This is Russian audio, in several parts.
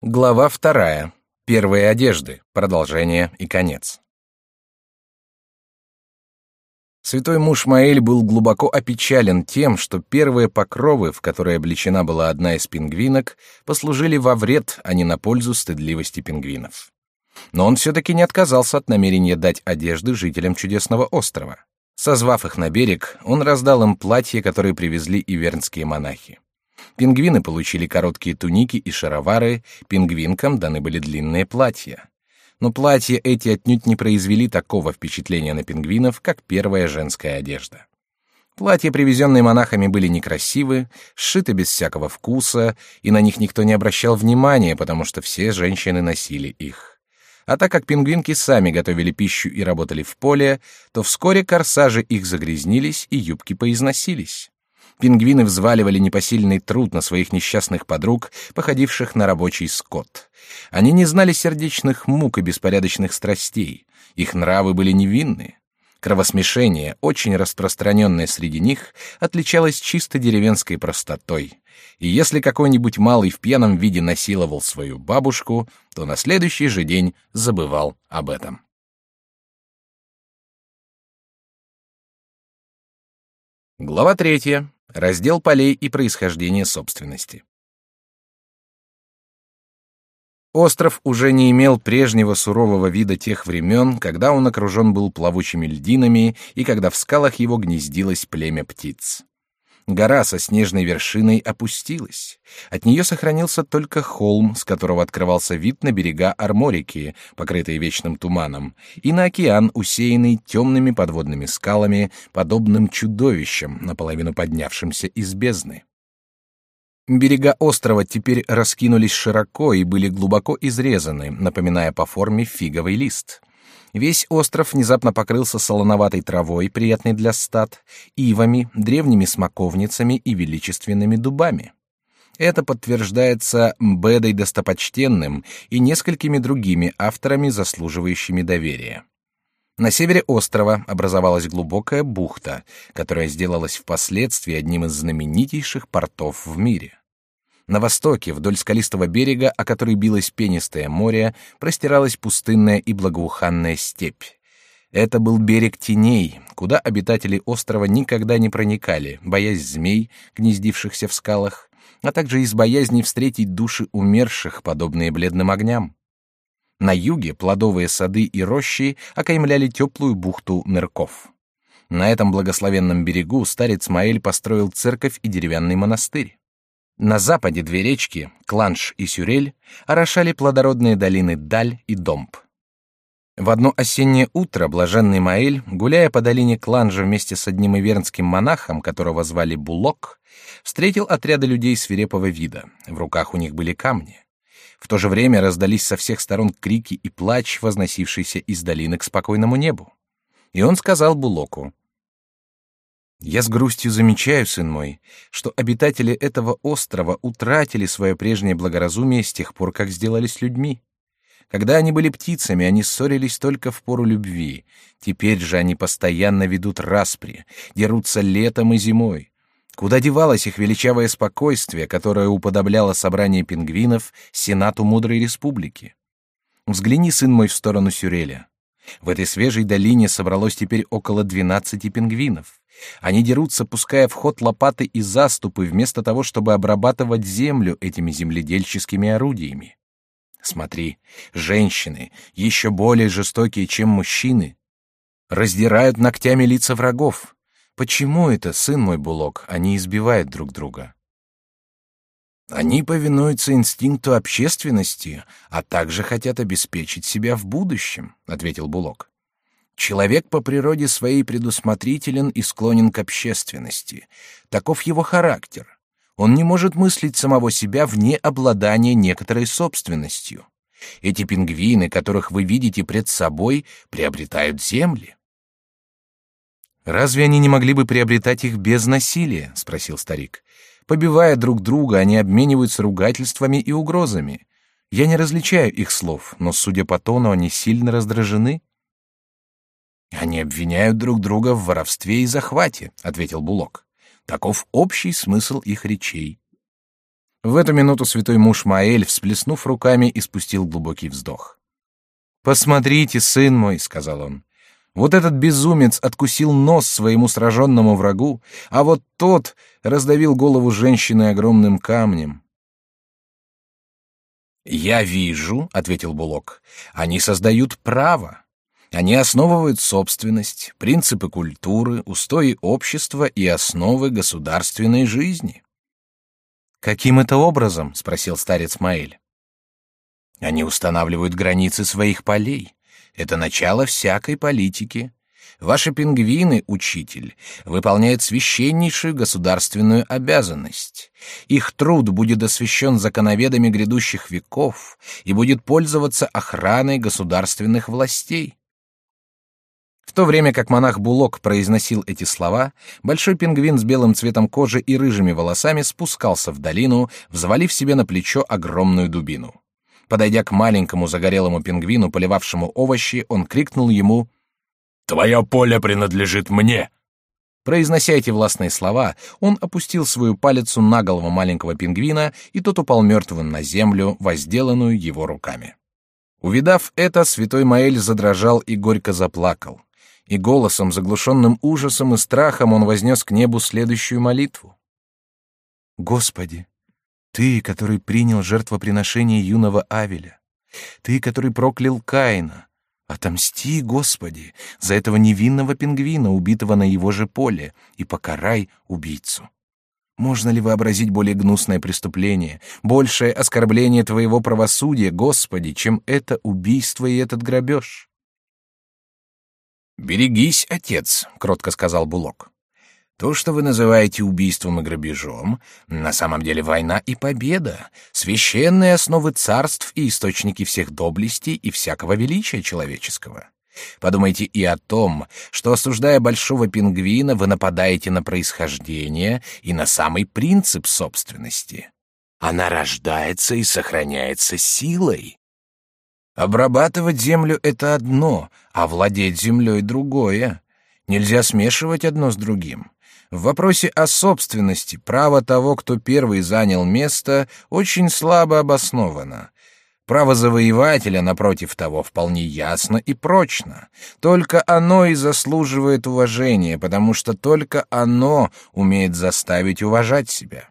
Глава вторая. Первые одежды. Продолжение и конец. Святой муж Маэль был глубоко опечален тем, что первые покровы, в которые облечена была одна из пингвинок, послужили во вред, а не на пользу стыдливости пингвинов. Но он все-таки не отказался от намерения дать одежды жителям чудесного острова. Созвав их на берег, он раздал им платья, которые привезли ивернские монахи. Пингвины получили короткие туники и шаровары, пингвинкам даны были длинные платья. Но платья эти отнюдь не произвели такого впечатления на пингвинов, как первая женская одежда. Платья, привезенные монахами, были некрасивы, сшиты без всякого вкуса, и на них никто не обращал внимания, потому что все женщины носили их. А так как пингвинки сами готовили пищу и работали в поле, то вскоре корсажи их загрязнились и юбки поизносились. Пингвины взваливали непосильный труд на своих несчастных подруг, походивших на рабочий скот. Они не знали сердечных мук и беспорядочных страстей. Их нравы были невинны. Кровосмешение, очень распространенное среди них, отличалось чисто деревенской простотой. И если какой-нибудь малый в пьяном виде насиловал свою бабушку, то на следующий же день забывал об этом. Глава третья. Раздел полей и происхождение собственности. Остров уже не имел прежнего сурового вида тех времен, когда он окружен был плавучими льдинами и когда в скалах его гнездилось племя птиц. Гора со снежной вершиной опустилась. От нее сохранился только холм, с которого открывался вид на берега Арморики, покрытые вечным туманом, и на океан, усеянный темными подводными скалами, подобным чудовищам, наполовину поднявшимся из бездны. Берега острова теперь раскинулись широко и были глубоко изрезаны, напоминая по форме фиговый лист. Весь остров внезапно покрылся солоноватой травой, приятной для стад, ивами, древними смоковницами и величественными дубами. Это подтверждается Бедой достопочтенным и несколькими другими авторами, заслуживающими доверия. На севере острова образовалась глубокая бухта, которая сделалась впоследствии одним из знаменитейших портов в мире. На востоке, вдоль скалистого берега, о который билось пенистое море, простиралась пустынная и благоуханная степь. Это был берег теней, куда обитатели острова никогда не проникали, боясь змей, гнездившихся в скалах, а также из боязни встретить души умерших, подобные бледным огням. На юге плодовые сады и рощи окаймляли теплую бухту нырков. На этом благословенном берегу старец Маэль построил церковь и деревянный монастырь. На западе две речки, Кланш и Сюрель, орошали плодородные долины Даль и Домб. В одно осеннее утро блаженный Маэль, гуляя по долине Кланжа вместе с одним ивернским монахом, которого звали Булок, встретил отряды людей свирепого вида. В руках у них были камни. В то же время раздались со всех сторон крики и плач, возносившийся из долины к спокойному небу. И он сказал Булоку: я с грустью замечаю, сын мой, что обитатели этого острова утратили свое прежнее благоразумие с тех пор, как сделались людьми. Когда они были птицами, они ссорились только в пору любви. Теперь же они постоянно ведут распри, дерутся летом и зимой. Куда девалось их величавое спокойствие, которое уподобляло собрание пингвинов Сенату мудрой республики? Взгляни, сын мой, в сторону Сюреля. В этой свежей долине собралось теперь около двенадцати пингвинов. Они дерутся, пуская в ход лопаты и заступы, вместо того, чтобы обрабатывать землю этими земледельческими орудиями. Смотри, женщины, еще более жестокие, чем мужчины, раздирают ногтями лица врагов. Почему это, сын мой Булок, они избивают друг друга? Они повинуются инстинкту общественности, а также хотят обеспечить себя в будущем, ответил Булок. Человек по природе своей предусмотрителен и склонен к общественности. Таков его характер. Он не может мыслить самого себя вне обладания некоторой собственностью. Эти пингвины, которых вы видите пред собой, приобретают земли. Разве они не могли бы приобретать их без насилия? – спросил старик. Побивая друг друга, они обмениваются ругательствами и угрозами. Я не различаю их слов, но судя по тону, они сильно раздражены. Они обвиняют друг друга в воровстве и захвате, ответил Булок. Таков общий смысл их речей. В эту минуту святой муж Маэль, всплеснув руками, испустил глубокий вздох. «Посмотрите, сын мой», — сказал он, — «вот этот безумец откусил нос своему сраженному врагу, а вот тот раздавил голову женщины огромным камнем». «Я вижу», — ответил Булок, — «они создают право. Они основывают собственность, принципы культуры, устои общества и основы государственной жизни». «Каким это образом?» — спросил старец Маэль. «Они устанавливают границы своих полей. Это начало всякой политики. Ваши пингвины, учитель, выполняют священнейшую государственную обязанность. Их труд будет освящен законоведами грядущих веков и будет пользоваться охраной государственных властей. В то время как монах Булок произносил эти слова, большой пингвин с белым цветом кожи и рыжими волосами спускался в долину, взвалив себе на плечо огромную дубину. Подойдя к маленькому загорелому пингвину, поливавшему овощи, он крикнул ему «Твое поле принадлежит мне!» Произнося эти властные слова, он опустил свою палицу на голову маленького пингвина, и тот упал мертвым на землю, возделанную его руками. Увидав это, святой Маэль задрожал и горько заплакал и голосом, заглушенным ужасом и страхом, он вознес к небу следующую молитву. «Господи, Ты, который принял жертвоприношение юного Авеля, Ты, который проклял Каина, отомсти, Господи, за этого невинного пингвина, убитого на его же поле, и покарай убийцу». Можно ли вообразить более гнусное преступление, большее оскорбление Твоего правосудия, Господи, чем это убийство и этот грабеж? «Берегись, отец», — кротко сказал Булок. «То, что вы называете убийством и грабежом, на самом деле война и победа, священные основы царств и источники всех доблестей и всякого величия человеческого. Подумайте и о том, что, осуждая большого пингвина, вы нападаете на происхождение и на самый принцип собственности. Она рождается и сохраняется силой. Обрабатывать землю — это одно, а владеть землей — другое. Нельзя смешивать одно с другим. В вопросе о собственности право того, кто первый занял место, очень слабо обосновано. Право завоевателя, напротив того, вполне ясно и прочно. Только оно и заслуживает уважения, потому что только оно умеет заставить уважать себя.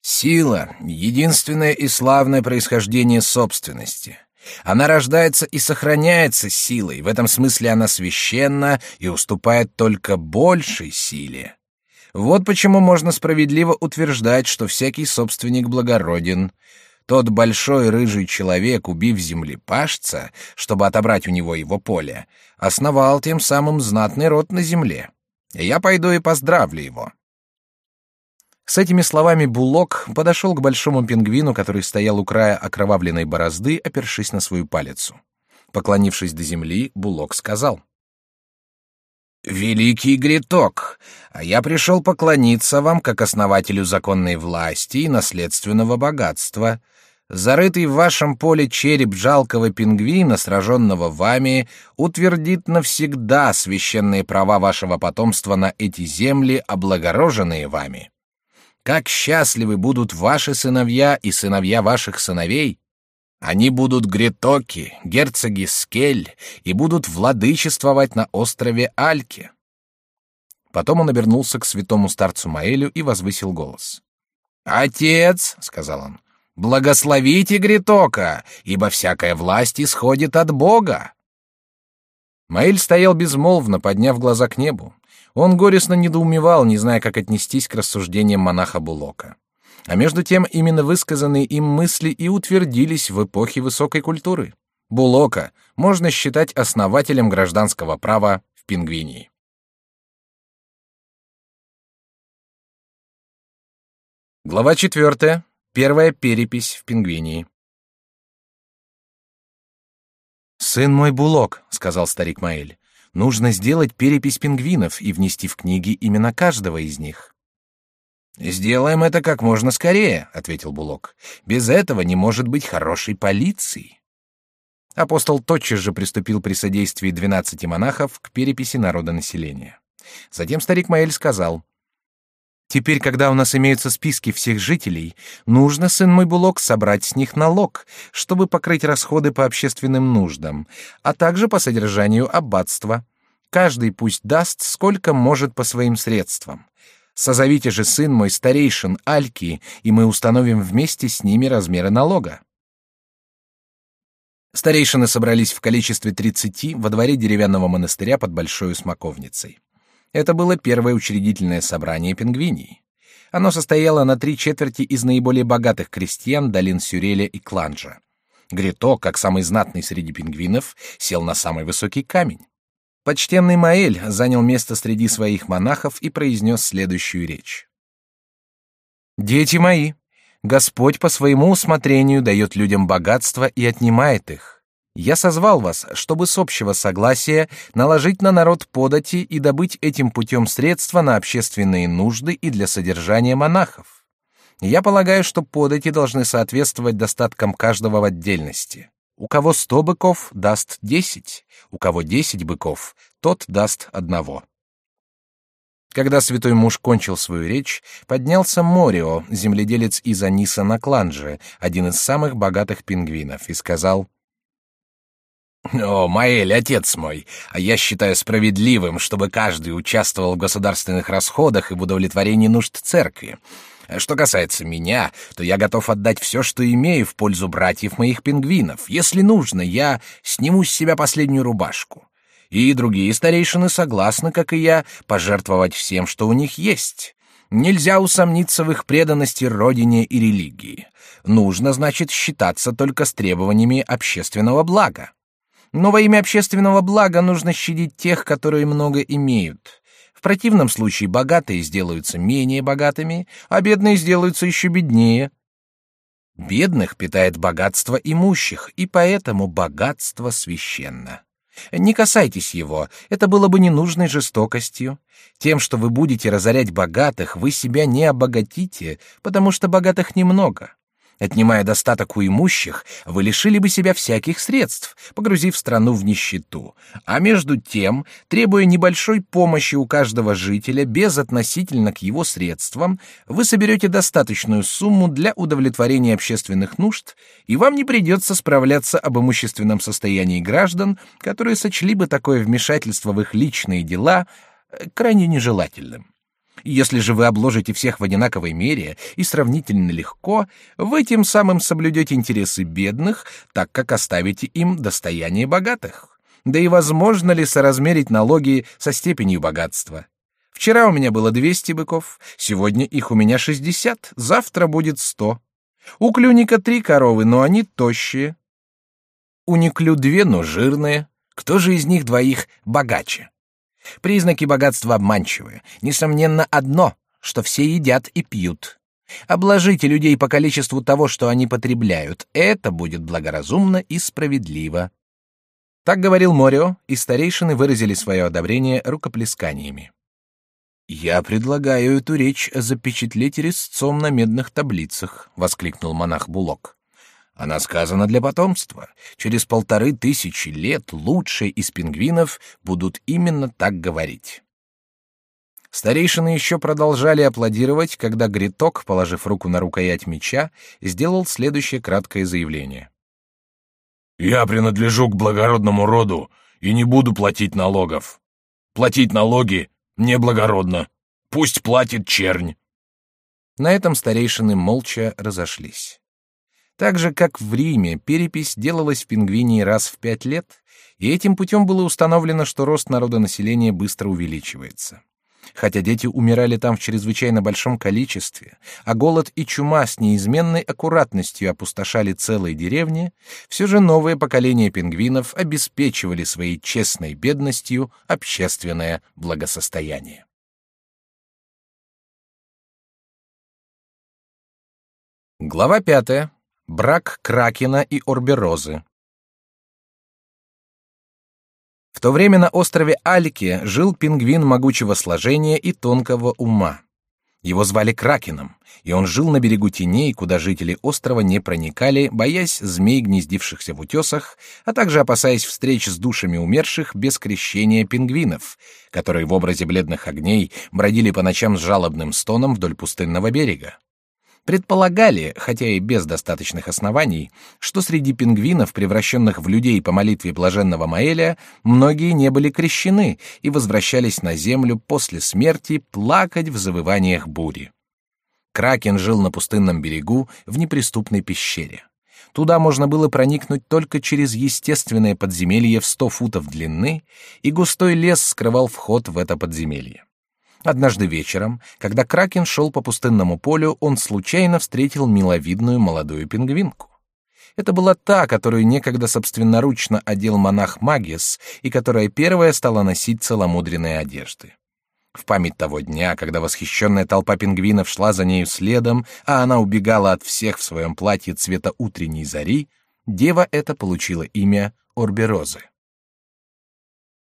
Сила — единственное и славное происхождение собственности — она рождается и сохраняется силой, в этом смысле она священна и уступает только большей силе. Вот почему можно справедливо утверждать, что всякий собственник благороден. Тот большой рыжий человек, убив землепашца, чтобы отобрать у него его поле, основал тем самым знатный род на земле. я пойду и поздравлю его. С этими словами Булок подошел к большому пингвину, который стоял у края окровавленной борозды, опершись на свою палицу. Поклонившись до земли, Булок сказал: «Великий Гриток, а я пришел поклониться вам как основателю законной власти и наследственного богатства. Зарытый в вашем поле череп жалкого пингвина, сраженного вами, утвердит навсегда священные права вашего потомства на эти земли, облагороженные вами. Как счастливы будут ваши сыновья и сыновья ваших сыновей! Они будут гретоки, герцоги Скель и будут владычествовать на острове Альке. Потом он обернулся к святому старцу Маэлю и возвысил голос. «Отец», — сказал он, — «благословите Гретока, ибо всякая власть исходит от Бога». Маэль стоял безмолвно, подняв глаза к небу. Он горестно недоумевал, не зная, как отнестись к рассуждениям монаха Булока. А между тем именно высказанные им мысли и утвердились в эпохе высокой культуры. Булока можно считать основателем гражданского права в Пингвинии. Глава четвертая. Первая перепись в Пингвинии. «Сын мой Булок», — сказал старик Маэль, Нужно сделать перепись пингвинов и внести в книги имена каждого из них. Сделаем это как можно скорее, ответил Булок. Без этого не может быть хорошей полиции. Апостол тотчас же приступил при содействии двенадцати монахов к переписи народа населения. Затем старик Маэль сказал: Теперь, когда у нас имеются списки всех жителей, нужно, сын мой Булок, собрать с них налог, чтобы покрыть расходы по общественным нуждам, а также по содержанию аббатства. Каждый пусть даст, сколько может по своим средствам. Созовите же, сын мой, старейшин Альки, и мы установим вместе с ними размеры налога. Старейшины собрались в количестве тридцати во дворе деревянного монастыря под большой смоковницей. Это было первое учредительное собрание пингвиний. Оно состояло на три четверти из наиболее богатых крестьян долин Сюреля и Кланжа. Грито, как самый знатный среди пингвинов, сел на самый высокий камень. Почтенный Маэль занял место среди своих монахов и произнес следующую речь. «Дети мои, Господь по своему усмотрению дает людям богатство и отнимает их. Я созвал вас, чтобы с общего согласия наложить на народ подати и добыть этим путем средства на общественные нужды и для содержания монахов. Я полагаю, что подати должны соответствовать достаткам каждого в отдельности. У кого сто быков, даст десять, у кого десять быков, тот даст одного. Когда святой муж кончил свою речь, поднялся Морио, земледелец из Аниса на Кланже, один из самых богатых пингвинов, и сказал — о, Маэль, отец мой, а я считаю справедливым, чтобы каждый участвовал в государственных расходах и в удовлетворении нужд церкви. Что касается меня, то я готов отдать все, что имею в пользу братьев моих пингвинов. Если нужно, я сниму с себя последнюю рубашку. И другие старейшины согласны, как и я, пожертвовать всем, что у них есть. Нельзя усомниться в их преданности родине и религии. Нужно, значит, считаться только с требованиями общественного блага. Но во имя общественного блага нужно щадить тех, которые много имеют. В противном случае богатые сделаются менее богатыми, а бедные сделаются еще беднее. Бедных питает богатство имущих, и поэтому богатство священно. Не касайтесь его, это было бы ненужной жестокостью. Тем, что вы будете разорять богатых, вы себя не обогатите, потому что богатых немного. Отнимая достаток у имущих, вы лишили бы себя всяких средств, погрузив страну в нищету. А между тем, требуя небольшой помощи у каждого жителя без относительно к его средствам, вы соберете достаточную сумму для удовлетворения общественных нужд, и вам не придется справляться об имущественном состоянии граждан, которые сочли бы такое вмешательство в их личные дела э, крайне нежелательным. Если же вы обложите всех в одинаковой мере и сравнительно легко, вы тем самым соблюдете интересы бедных, так как оставите им достояние богатых. Да и возможно ли соразмерить налоги со степенью богатства? Вчера у меня было 200 быков, сегодня их у меня 60, завтра будет 100. У клюника три коровы, но они тощие. У Никлю две, но жирные. Кто же из них двоих богаче? Признаки богатства обманчивы. Несомненно, одно, что все едят и пьют. Обложите людей по количеству того, что они потребляют. Это будет благоразумно и справедливо. Так говорил Морио, и старейшины выразили свое одобрение рукоплесканиями. «Я предлагаю эту речь запечатлеть резцом на медных таблицах», — воскликнул монах Булок. Она сказана для потомства. Через полторы тысячи лет лучшие из пингвинов будут именно так говорить. Старейшины еще продолжали аплодировать, когда Гриток, положив руку на рукоять меча, сделал следующее краткое заявление. «Я принадлежу к благородному роду и не буду платить налогов. Платить налоги неблагородно. Пусть платит чернь». На этом старейшины молча разошлись. Так же, как в Риме, перепись делалась в пингвинии раз в пять лет, и этим путем было установлено, что рост народонаселения быстро увеличивается. Хотя дети умирали там в чрезвычайно большом количестве, а голод и чума с неизменной аккуратностью опустошали целые деревни, все же новое поколение пингвинов обеспечивали своей честной бедностью общественное благосостояние. Глава пятая. Брак Кракена и Орберозы. В то время на острове Альке жил пингвин могучего сложения и тонкого ума. Его звали Кракеном, и он жил на берегу теней, куда жители острова не проникали, боясь змей, гнездившихся в утесах, а также опасаясь встреч с душами умерших без крещения пингвинов, которые в образе бледных огней бродили по ночам с жалобным стоном вдоль пустынного берега. Предполагали, хотя и без достаточных оснований, что среди пингвинов, превращенных в людей по молитве блаженного Маэля, многие не были крещены и возвращались на землю после смерти плакать в завываниях бури. Кракен жил на пустынном берегу в неприступной пещере. Туда можно было проникнуть только через естественное подземелье в сто футов длины, и густой лес скрывал вход в это подземелье. Однажды вечером, когда Кракен шел по пустынному полю, он случайно встретил миловидную молодую пингвинку. Это была та, которую некогда собственноручно одел монах Магис и которая первая стала носить целомудренные одежды. В память того дня, когда восхищенная толпа пингвинов шла за нею следом, а она убегала от всех в своем платье цвета утренней зари, дева эта получила имя Орберозы.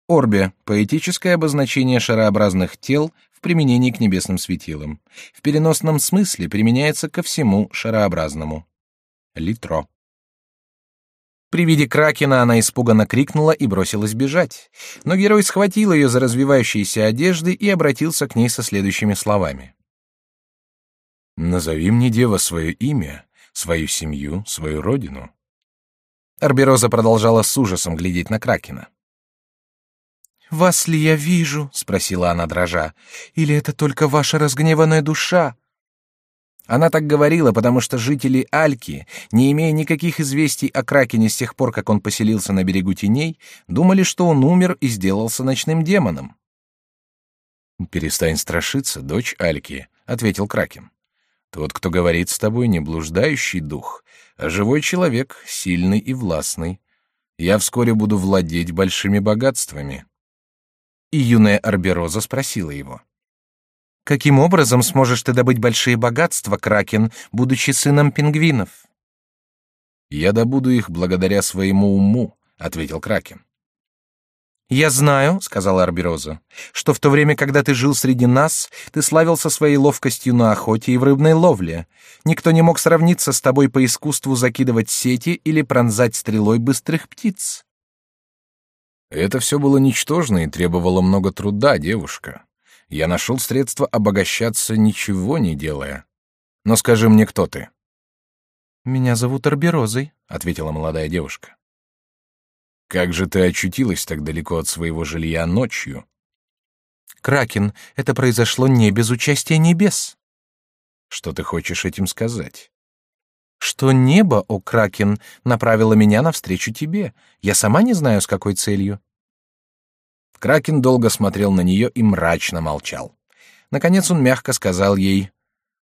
Орбе — поэтическое обозначение шарообразных тел в применении к небесным светилам. В переносном смысле применяется ко всему шарообразному. Литро. При виде кракена она испуганно крикнула и бросилась бежать, но герой схватил ее за развивающиеся одежды и обратился к ней со следующими словами. «Назови мне, дева, свое имя, свою семью, свою родину». Арбероза продолжала с ужасом глядеть на кракена. «Вас ли я вижу?» — спросила она дрожа. «Или это только ваша разгневанная душа?» Она так говорила, потому что жители Альки, не имея никаких известий о Кракене с тех пор, как он поселился на берегу теней, думали, что он умер и сделался ночным демоном. «Перестань страшиться, дочь Альки», — ответил Кракен. «Тот, кто говорит с тобой, не блуждающий дух, а живой человек, сильный и властный. Я вскоре буду владеть большими богатствами» и юная Арбероза спросила его. «Каким образом сможешь ты добыть большие богатства, Кракен, будучи сыном пингвинов?» «Я добуду их благодаря своему уму», — ответил Кракен. «Я знаю», — сказала Арбероза, — «что в то время, когда ты жил среди нас, ты славился своей ловкостью на охоте и в рыбной ловле. Никто не мог сравниться с тобой по искусству закидывать сети или пронзать стрелой быстрых птиц. Это все было ничтожно и требовало много труда, девушка. Я нашел средства обогащаться, ничего не делая. Но скажи мне, кто ты? Меня зовут Арберозой, ответила молодая девушка. Как же ты очутилась так далеко от своего жилья ночью? Кракен, это произошло не без участия небес. Что ты хочешь этим сказать? что небо, о Кракен, направило меня навстречу тебе. Я сама не знаю, с какой целью. Кракен долго смотрел на нее и мрачно молчал. Наконец он мягко сказал ей,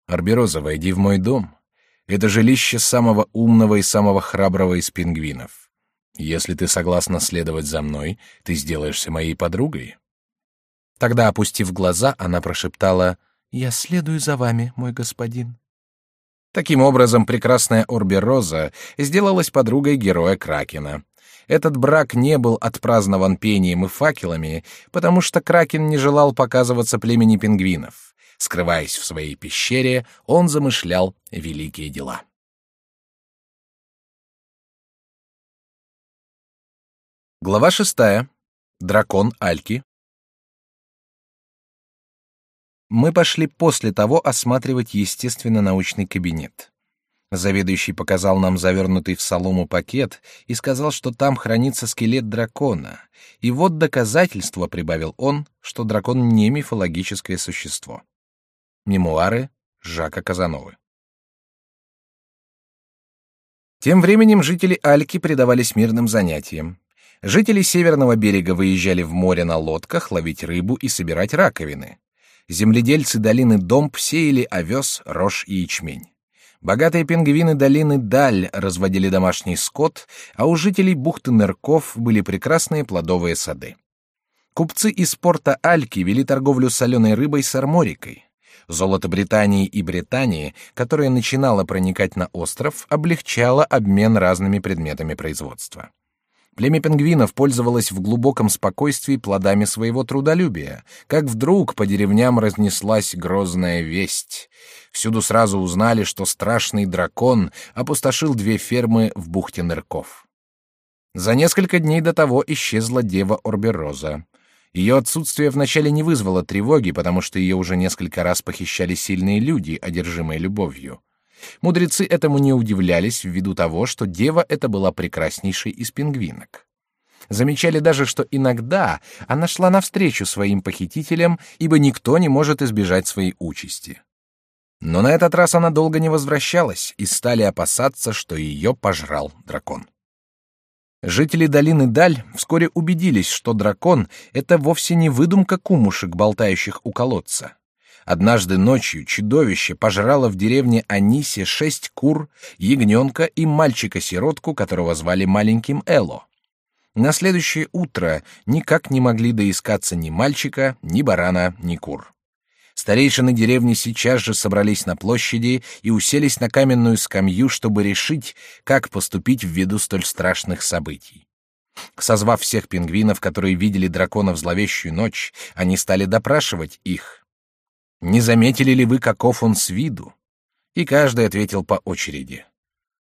«Арбероза, войди в мой дом. Это жилище самого умного и самого храброго из пингвинов. Если ты согласна следовать за мной, ты сделаешься моей подругой». Тогда, опустив глаза, она прошептала, «Я следую за вами, мой господин». Таким образом, прекрасная Орбероза сделалась подругой героя Кракена. Этот брак не был отпразднован пением и факелами, потому что Кракен не желал показываться племени пингвинов. Скрываясь в своей пещере, он замышлял великие дела. Глава шестая. Дракон Альки. Мы пошли после того осматривать естественно-научный кабинет. Заведующий показал нам завернутый в солому пакет и сказал, что там хранится скелет дракона. И вот доказательство, прибавил он, что дракон не мифологическое существо. Мемуары Жака Казановы. Тем временем жители Альки предавались мирным занятиям. Жители северного берега выезжали в море на лодках ловить рыбу и собирать раковины земледельцы долины Домб сеяли овес, рожь и ячмень. Богатые пингвины долины Даль разводили домашний скот, а у жителей бухты Нырков были прекрасные плодовые сады. Купцы из порта Альки вели торговлю соленой рыбой с арморикой. Золото Британии и Британии, которое начинало проникать на остров, облегчало обмен разными предметами производства. Племя пингвинов пользовалось в глубоком спокойствии плодами своего трудолюбия, как вдруг по деревням разнеслась грозная весть. Всюду сразу узнали, что страшный дракон опустошил две фермы в бухте Нырков. За несколько дней до того исчезла дева Орбероза. Ее отсутствие вначале не вызвало тревоги, потому что ее уже несколько раз похищали сильные люди, одержимые любовью. Мудрецы этому не удивлялись ввиду того, что дева эта была прекраснейшей из пингвинок. Замечали даже, что иногда она шла навстречу своим похитителям, ибо никто не может избежать своей участи. Но на этот раз она долго не возвращалась, и стали опасаться, что ее пожрал дракон. Жители долины Даль вскоре убедились, что дракон — это вовсе не выдумка кумушек, болтающих у колодца. Однажды ночью чудовище пожрало в деревне Анисе шесть кур, ягненка и мальчика-сиротку, которого звали маленьким Эло. На следующее утро никак не могли доискаться ни мальчика, ни барана, ни кур. Старейшины деревни сейчас же собрались на площади и уселись на каменную скамью, чтобы решить, как поступить ввиду столь страшных событий. Созвав всех пингвинов, которые видели дракона в зловещую ночь, они стали допрашивать их. Не заметили ли вы, каков он с виду? И каждый ответил по очереди.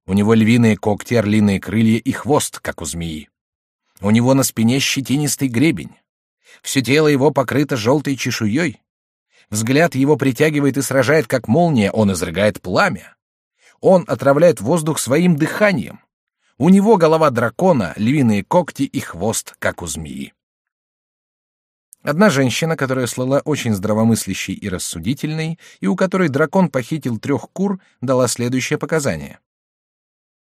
У него львиные когти, орлиные крылья и хвост, как у змеи. У него на спине щетинистый гребень. Все тело его покрыто желтой чешуей. Взгляд его притягивает и сражает, как молния, он изрыгает пламя. Он отравляет воздух своим дыханием. У него голова дракона, львиные когти и хвост, как у змеи. Одна женщина, которая слыла очень здравомыслящей и рассудительной, и у которой дракон похитил трех кур, дала следующее показание.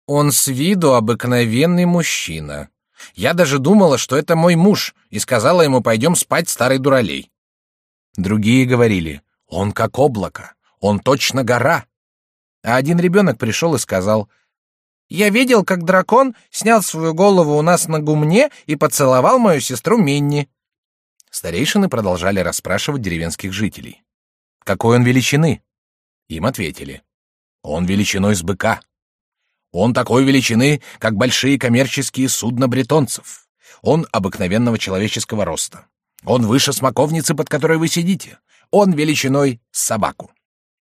«Он с виду обыкновенный мужчина. Я даже думала, что это мой муж, и сказала ему, пойдем спать, старый дуралей». Другие говорили, «Он как облако, он точно гора». А один ребенок пришел и сказал, «Я видел, как дракон снял свою голову у нас на гумне и поцеловал мою сестру Минни». Старейшины продолжали расспрашивать деревенских жителей. Какой он величины? Им ответили. Он величиной с быка. Он такой величины, как большие коммерческие судна бретонцев. Он обыкновенного человеческого роста. Он выше смоковницы, под которой вы сидите. Он величиной с собаку.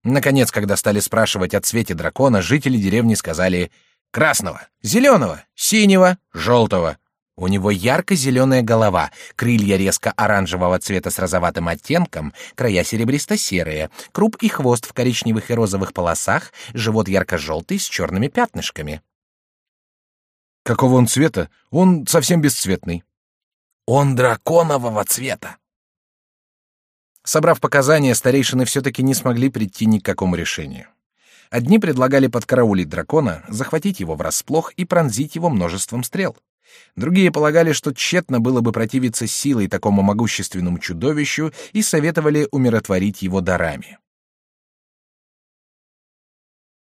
Наконец, когда стали спрашивать о цвете дракона, жители деревни сказали красного, зеленого, синего, желтого, у него ярко-зеленая голова, крылья резко оранжевого цвета с розоватым оттенком, края серебристо-серые, круп и хвост в коричневых и розовых полосах, живот ярко-желтый с черными пятнышками. Какого он цвета? Он совсем бесцветный. Он драконового цвета. Собрав показания, старейшины все-таки не смогли прийти ни к какому решению. Одни предлагали подкараулить дракона, захватить его врасплох и пронзить его множеством стрел. Другие полагали, что тщетно было бы противиться силой такому могущественному чудовищу и советовали умиротворить его дарами.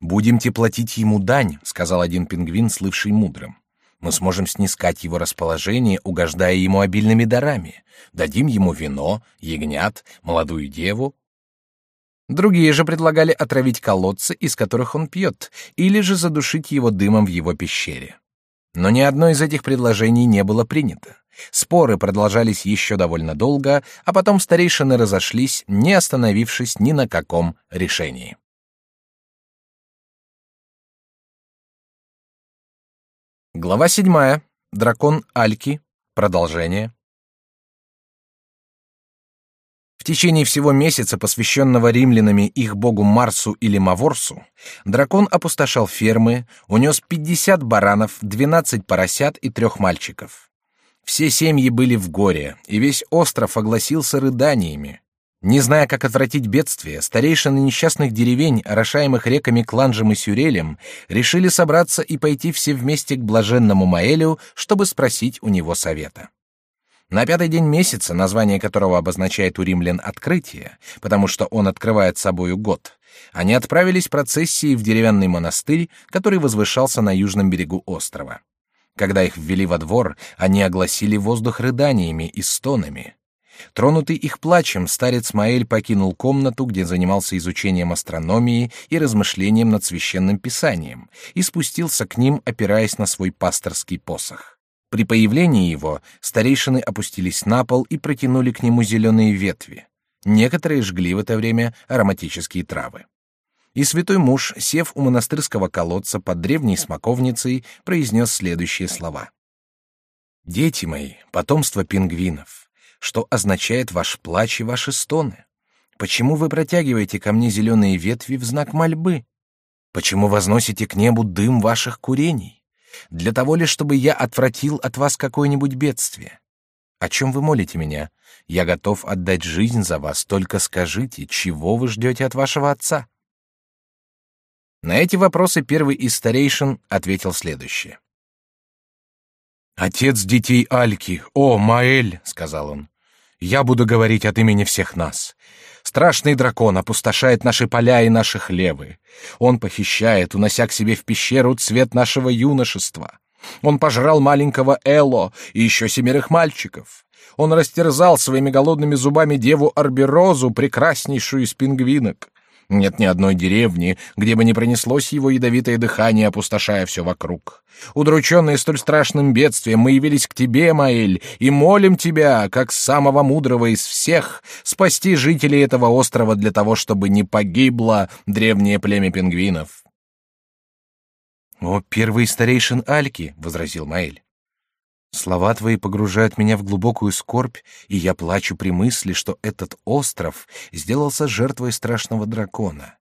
«Будемте платить ему дань», — сказал один пингвин, слывший мудрым. «Мы сможем снискать его расположение, угождая ему обильными дарами. Дадим ему вино, ягнят, молодую деву». Другие же предлагали отравить колодцы, из которых он пьет, или же задушить его дымом в его пещере. Но ни одно из этих предложений не было принято. Споры продолжались еще довольно долго, а потом старейшины разошлись, не остановившись ни на каком решении. Глава седьмая. Дракон Альки. Продолжение. В течение всего месяца, посвященного римлянами их богу Марсу или Маворсу, дракон опустошал фермы, унес пятьдесят баранов, двенадцать поросят и трех мальчиков. Все семьи были в горе, и весь остров огласился рыданиями. Не зная, как отвратить бедствие, старейшины несчастных деревень, орошаемых реками Кланжем и Сюрелем, решили собраться и пойти все вместе к блаженному Маэлю, чтобы спросить у него совета. На пятый день месяца, название которого обозначает у римлян открытие, потому что он открывает собою год, они отправились процессией в деревянный монастырь, который возвышался на южном берегу острова. Когда их ввели во двор, они огласили воздух рыданиями и стонами. Тронутый их плачем, старец Маэль покинул комнату, где занимался изучением астрономии и размышлением над священным писанием, и спустился к ним, опираясь на свой пасторский посох. При появлении его старейшины опустились на пол и протянули к нему зеленые ветви. Некоторые жгли в это время ароматические травы. И святой муж, сев у монастырского колодца под древней смоковницей, произнес следующие слова. «Дети мои, потомство пингвинов, что означает ваш плач и ваши стоны? Почему вы протягиваете ко мне зеленые ветви в знак мольбы? Почему возносите к небу дым ваших курений? Для того ли, чтобы я отвратил от вас какое-нибудь бедствие? О чем вы молите меня? Я готов отдать жизнь за вас, только скажите, чего вы ждете от вашего отца?» На эти вопросы первый из старейшин ответил следующее. «Отец детей Альки, о, Маэль!» — сказал он. «Я буду говорить от имени всех нас. Страшный дракон опустошает наши поля и наши хлевы. Он похищает, унося к себе в пещеру цвет нашего юношества. Он пожрал маленького Эло и еще семерых мальчиков. Он растерзал своими голодными зубами деву Арберозу, прекраснейшую из пингвинок. Нет ни одной деревни, где бы не пронеслось его ядовитое дыхание, опустошая все вокруг. Удрученные столь страшным бедствием, мы явились к тебе, Маэль, и молим тебя, как самого мудрого из всех, спасти жителей этого острова для того, чтобы не погибло древнее племя пингвинов. «О, первый старейшин Альки!» — возразил Маэль. Слова твои погружают меня в глубокую скорбь, и я плачу при мысли, что этот остров сделался жертвой страшного дракона.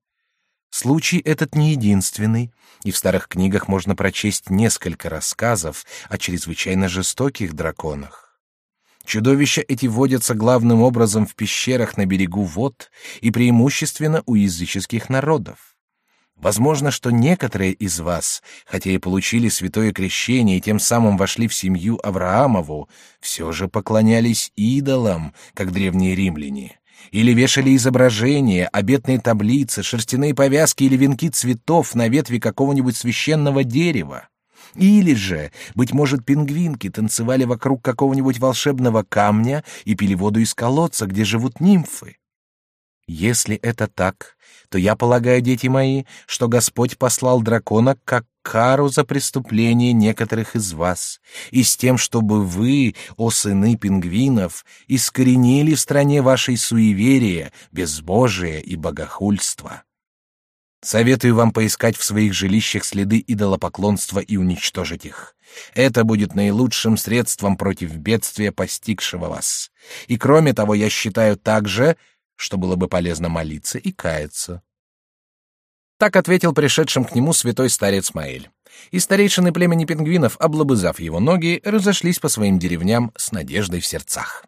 Случай этот не единственный, и в старых книгах можно прочесть несколько рассказов о чрезвычайно жестоких драконах. Чудовища эти водятся главным образом в пещерах на берегу вод и преимущественно у языческих народов. Возможно, что некоторые из вас, хотя и получили святое крещение и тем самым вошли в семью Авраамову, все же поклонялись идолам, как древние римляне, или вешали изображения, обетные таблицы, шерстяные повязки или венки цветов на ветви какого-нибудь священного дерева. Или же, быть может, пингвинки танцевали вокруг какого-нибудь волшебного камня и пили воду из колодца, где живут нимфы. Если это так, то я полагаю, дети мои, что Господь послал дракона как кару за преступление некоторых из вас, и с тем, чтобы вы, о сыны пингвинов, искоренили в стране вашей суеверия, безбожие и богохульство. Советую вам поискать в своих жилищах следы идолопоклонства и уничтожить их. Это будет наилучшим средством против бедствия, постигшего вас. И кроме того, я считаю также, что было бы полезно молиться и каяться. Так ответил пришедшим к нему святой старец Маэль. И старейшины племени пингвинов, облобызав его ноги, разошлись по своим деревням с надеждой в сердцах.